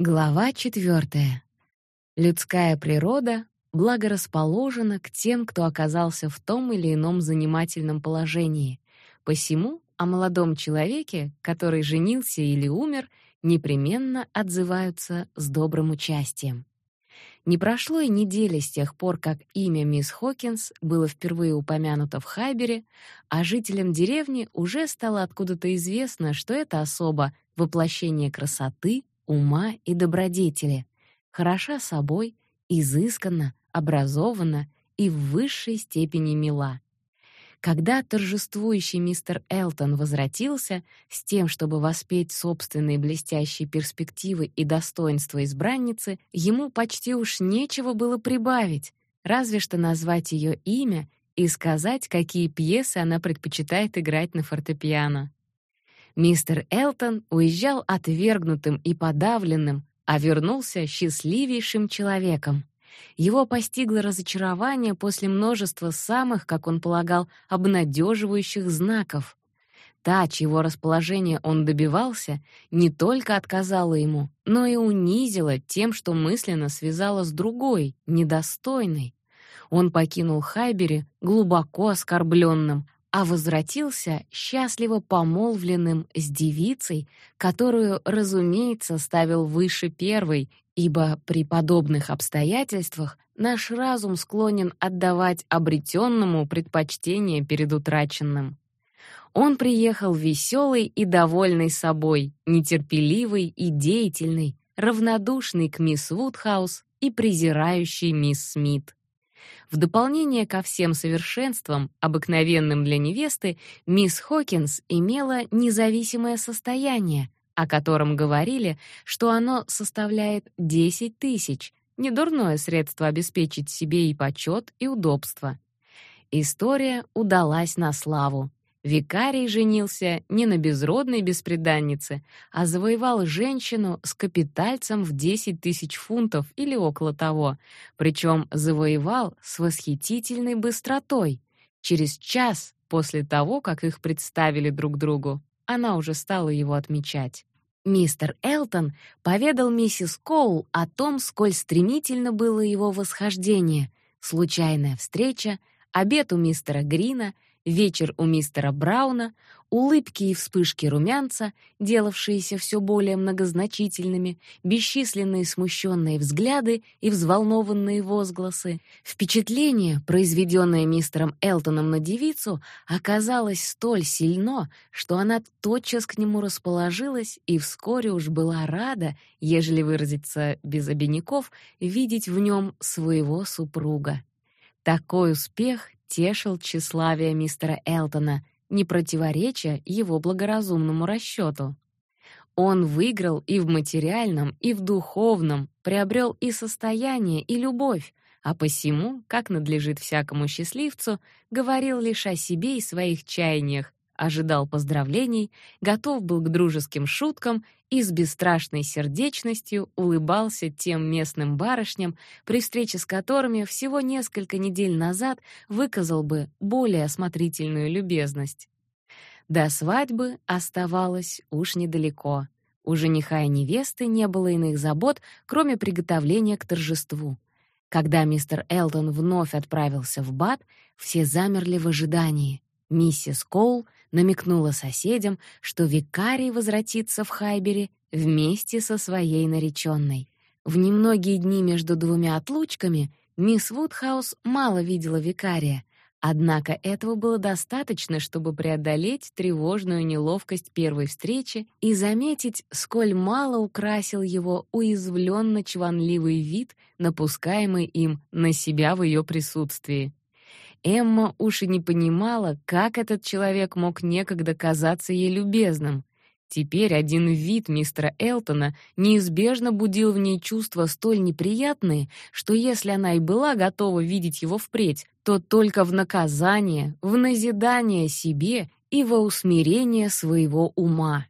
Глава четвертая. Людская природа благорасположена к тем, кто оказался в том или ином занимательном положении. Посему о молодом человеке, который женился или умер, непременно отзываются с добрым участием. Не прошло и недели с тех пор, как имя мисс Хокинс было впервые упомянуто в Хайбере, а жителям деревни уже стало откуда-то известно, что это особа воплощение красоты, ума и добродетели, хороша собой, изысканна, образована и в высшей степени мила. Когда торжествующий мистер Элтон возвратился с тем, чтобы воспеть собственные блестящие перспективы и достоинства избранницы, ему почти уж нечего было прибавить, разве что назвать ее имя и сказать, какие пьесы она предпочитает играть на фортепиано. Мистер Элтон уезжал отвергнутым и подавленным, а вернулся счастливейшим человеком. Его постигло разочарование после множества самых, как он полагал, обнадеживающих знаков. Та, чьего расположения он добивался, не только отказала ему, но и унизила тем, что мысленно связала с другой, недостойной. Он покинул Хайбери глубоко оскорбленным, а возвратился счастливо помолвленным с девицей, которую, разумеется, ставил выше первой, ибо при подобных обстоятельствах наш разум склонен отдавать обретенному предпочтение перед утраченным. Он приехал веселый и довольный собой, нетерпеливый и деятельный, равнодушный к мисс Вудхаус и презирающий мисс Смит. В дополнение ко всем совершенствам, обыкновенным для невесты, мисс Хокинс имела независимое состояние, о котором говорили, что оно составляет 10 тысяч, недурное средство обеспечить себе и почет, и удобство. История удалась на славу. Викарий женился не на безродной бесприданнице, а завоевал женщину с капитальцем в 10 тысяч фунтов или около того, причем завоевал с восхитительной быстротой. Через час после того, как их представили друг другу, она уже стала его отмечать. Мистер Элтон поведал миссис Коул о том, сколь стремительно было его восхождение, случайная встреча, обед у мистера Грина — вечер у мистера Брауна, улыбки и вспышки румянца, делавшиеся все более многозначительными, бесчисленные смущенные взгляды и взволнованные возгласы. Впечатление, произведенное мистером Элтоном на девицу, оказалось столь сильно, что она тотчас к нему расположилась и вскоре уж была рада, ежели выразиться без обиняков, видеть в нем своего супруга. Такой успех тешил тщеславие мистера Элтона, не противореча его благоразумному расчету. Он выиграл и в материальном, и в духовном, приобрел и состояние, и любовь, а посему, как надлежит всякому счастливцу, говорил лишь о себе и своих чаяниях, ожидал поздравлений, готов был к дружеским шуткам и с бесстрашной сердечностью улыбался тем местным барышням, при встрече с которыми всего несколько недель назад выказал бы более осмотрительную любезность. До свадьбы оставалось уж недалеко. У жениха и невесты не было иных забот, кроме приготовления к торжеству. Когда мистер Элтон вновь отправился в Бат, все замерли в ожидании. Миссис Коул намекнула соседям, что викарий возвратится в Хайбере вместе со своей нареченной. В немногие дни между двумя отлучками мисс Вудхаус мало видела викария, однако этого было достаточно, чтобы преодолеть тревожную неловкость первой встречи и заметить, сколь мало украсил его уязвленно чванливый вид, напускаемый им на себя в ее присутствии. Эмма уж и не понимала, как этот человек мог некогда казаться ей любезным. Теперь один вид мистера Элтона неизбежно будил в ней чувства столь неприятные, что если она и была готова видеть его впредь, то только в наказание, в назидание себе и во усмирение своего ума.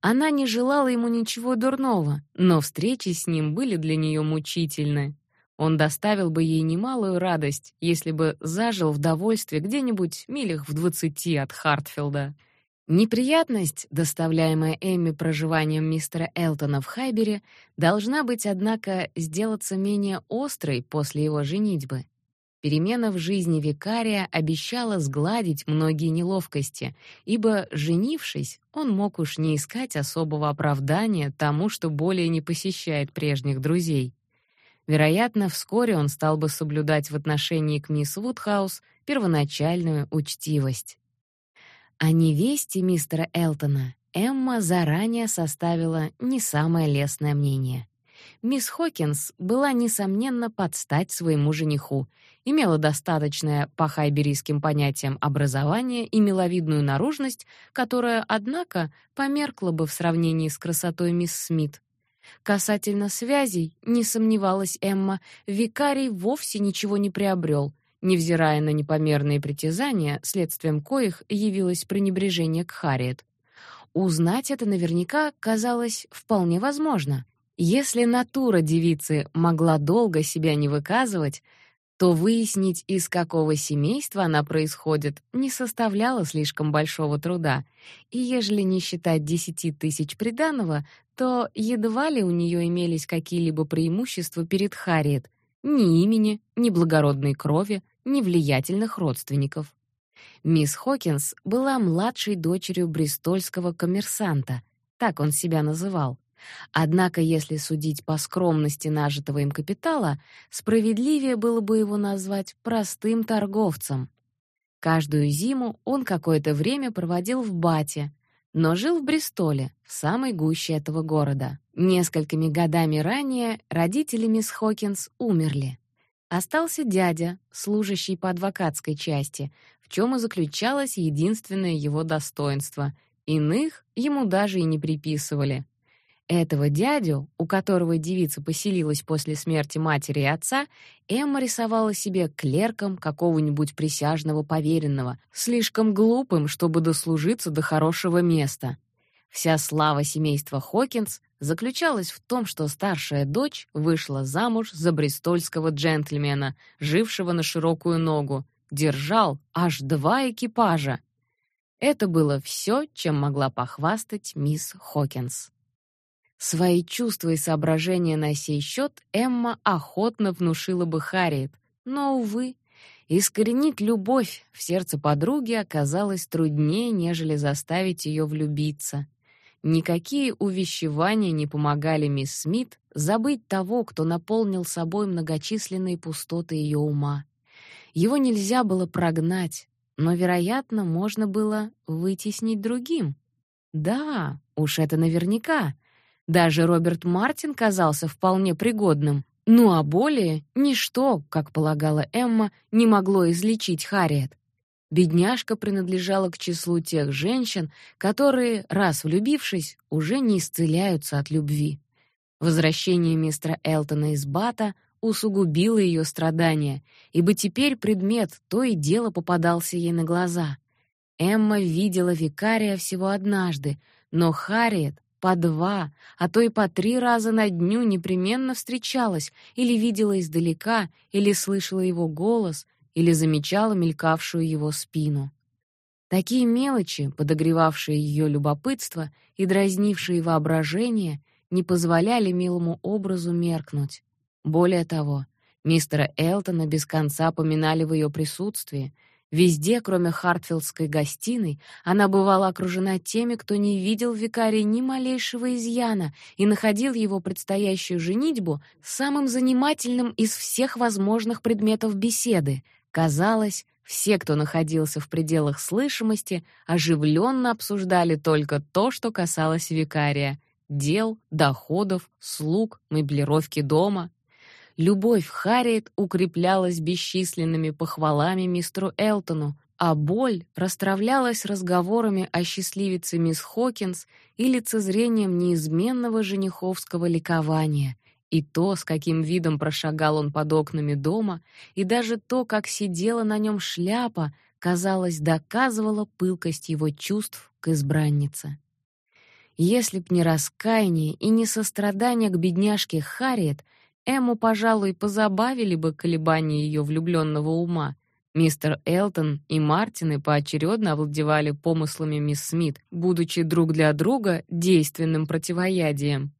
Она не желала ему ничего дурного, но встречи с ним были для нее мучительны. Он доставил бы ей немалую радость, если бы зажил в довольстве где-нибудь милях в двадцати от Хартфилда. Неприятность, доставляемая Эмми проживанием мистера Элтона в Хайбере, должна быть, однако, сделаться менее острой после его женитьбы. Перемена в жизни викария обещала сгладить многие неловкости, ибо, женившись, он мог уж не искать особого оправдания тому, что более не посещает прежних друзей. Вероятно, вскоре он стал бы соблюдать в отношении к мисс Вудхаус первоначальную учтивость. О невесте мистера Элтона Эмма заранее составила не самое лестное мнение. Мисс Хокинс была несомненно под стать своему жениху, имела достаточное по хайберийским понятиям образование и миловидную наружность, которая, однако, померкла бы в сравнении с красотой мисс Смит. Касательно связей, не сомневалась Эмма, викарий вовсе ничего не приобрел, невзирая на непомерные притязания, следствием коих явилось пренебрежение к Харриет. Узнать это наверняка казалось вполне возможно. Если натура девицы могла долго себя не выказывать, то выяснить, из какого семейства она происходит, не составляло слишком большого труда. И ежели не считать десяти тысяч приданого, то едва ли у нее имелись какие-либо преимущества перед Харриет. Ни имени, ни благородной крови, ни влиятельных родственников. Мисс Хокинс была младшей дочерью бристольского коммерсанта, так он себя называл. Однако, если судить по скромности нажитого им капитала, справедливее было бы его назвать простым торговцем. Каждую зиму он какое-то время проводил в Бате, но жил в Бристоле, в самой гуще этого города. Несколькими годами ранее родители мисс Хокинс умерли. Остался дядя, служащий по адвокатской части, в чем и заключалось единственное его достоинство. Иных ему даже и не приписывали. Этого дядю, у которого девица поселилась после смерти матери и отца, Эмма рисовала себе клерком какого-нибудь присяжного поверенного, слишком глупым, чтобы дослужиться до хорошего места. Вся слава семейства Хокинс заключалась в том, что старшая дочь вышла замуж за бристольского джентльмена, жившего на широкую ногу, держал аж два экипажа. Это было все, чем могла похвастать мисс Хокинс. Свои чувства и соображения на сей счет Эмма охотно внушила бы Харриет, но, увы, искоренить любовь в сердце подруги оказалось труднее, нежели заставить ее влюбиться. Никакие увещевания не помогали мисс Смит забыть того, кто наполнил собой многочисленные пустоты ее ума. Его нельзя было прогнать, но, вероятно, можно было вытеснить другим. Да, уж это наверняка — даже Роберт Мартин казался вполне пригодным. Ну а более ничто, как полагала Эмма, не могло излечить Харриет. Бедняжка принадлежала к числу тех женщин, которые, раз влюбившись, уже не исцеляются от любви. Возвращение мистера Элтона из Бата усугубило ее страдания, ибо теперь предмет то и дело попадался ей на глаза. Эмма видела викария всего однажды, но Харриет по два, а то и по три раза на дню непременно встречалась или видела издалека, или слышала его голос, или замечала мелькавшую его спину. Такие мелочи, подогревавшие ее любопытство и дразнившие воображение, не позволяли милому образу меркнуть. Более того, мистера Элтона без конца поминали в ее присутствии, Везде, кроме Хартфилдской гостиной, она бывала окружена теми, кто не видел в викарии ни малейшего изъяна и находил его предстоящую женитьбу самым занимательным из всех возможных предметов беседы. Казалось, все, кто находился в пределах слышимости, оживленно обсуждали только то, что касалось викария: дел, доходов, слуг, меблировки дома. Любовь Харриет укреплялась бесчисленными похвалами мистеру Элтону, а боль расстравлялась разговорами о счастливице мисс Хокинс и лицезрением неизменного жениховского ликования. И то, с каким видом прошагал он под окнами дома, и даже то, как сидела на нем шляпа, казалось, доказывало пылкость его чувств к избраннице. Если б не раскаяние и не сострадание к бедняжке Харриет, Эму, пожалуй, позабавили бы колебания ее влюбленного ума, Мистер Элтон и Мартины поочередно овладевали помыслами мисс Смит, будучи друг для друга действенным противоядием.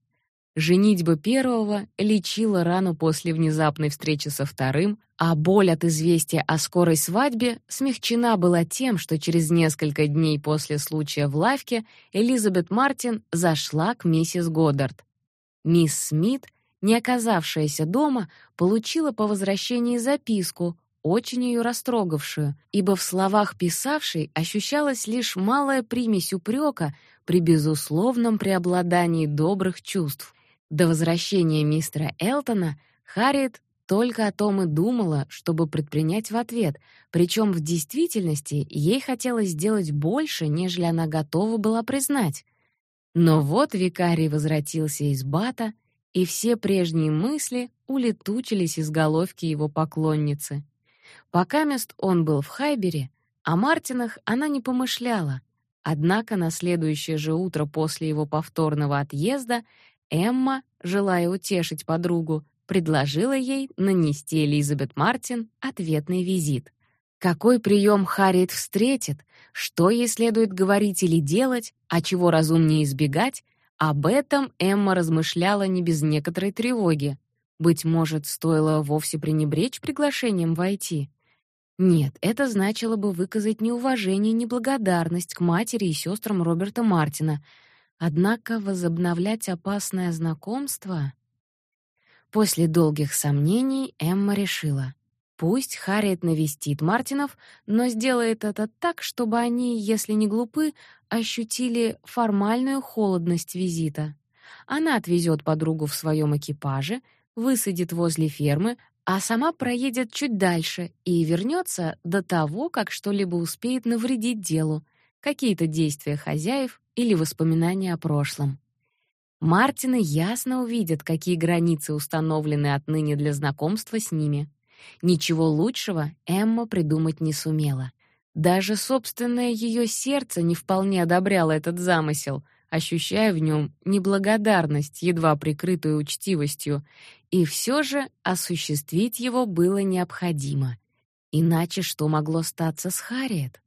Женитьба первого лечила рану после внезапной встречи со вторым, а боль от известия о скорой свадьбе смягчена была тем, что через несколько дней после случая в лавке Элизабет Мартин зашла к миссис Годдард. Мисс Смит, не оказавшаяся дома, получила по возвращении записку, очень ее растрогавшую, ибо в словах писавшей ощущалась лишь малая примесь упрека при безусловном преобладании добрых чувств. До возвращения мистера Элтона Харриет только о том и думала, чтобы предпринять в ответ, причем в действительности ей хотелось сделать больше, нежели она готова была признать. Но вот викарий возвратился из Бата, и все прежние мысли улетучились из головки его поклонницы. Пока мест он был в Хайбере, о Мартинах она не помышляла. Однако на следующее же утро после его повторного отъезда Эмма, желая утешить подругу, предложила ей нанести Элизабет Мартин ответный визит. Какой прием Харриет встретит, что ей следует говорить или делать, а чего разумнее избегать, об этом Эмма размышляла не без некоторой тревоги. Быть может, стоило вовсе пренебречь приглашением войти. Нет, это значило бы выказать неуважение и неблагодарность к матери и сестрам Роберта Мартина — Однако возобновлять опасное знакомство... После долгих сомнений Эмма решила. Пусть Харриет навестит Мартинов, но сделает это так, чтобы они, если не глупы, ощутили формальную холодность визита. Она отвезет подругу в своем экипаже, высадит возле фермы, а сама проедет чуть дальше и вернется до того, как что-либо успеет навредить делу, какие-то действия хозяев или воспоминания о прошлом. Мартины ясно увидят, какие границы установлены отныне для знакомства с ними. Ничего лучшего Эмма придумать не сумела. Даже собственное ее сердце не вполне одобряло этот замысел, ощущая в нем неблагодарность, едва прикрытую учтивостью, и все же осуществить его было необходимо. Иначе что могло статься с Харриет?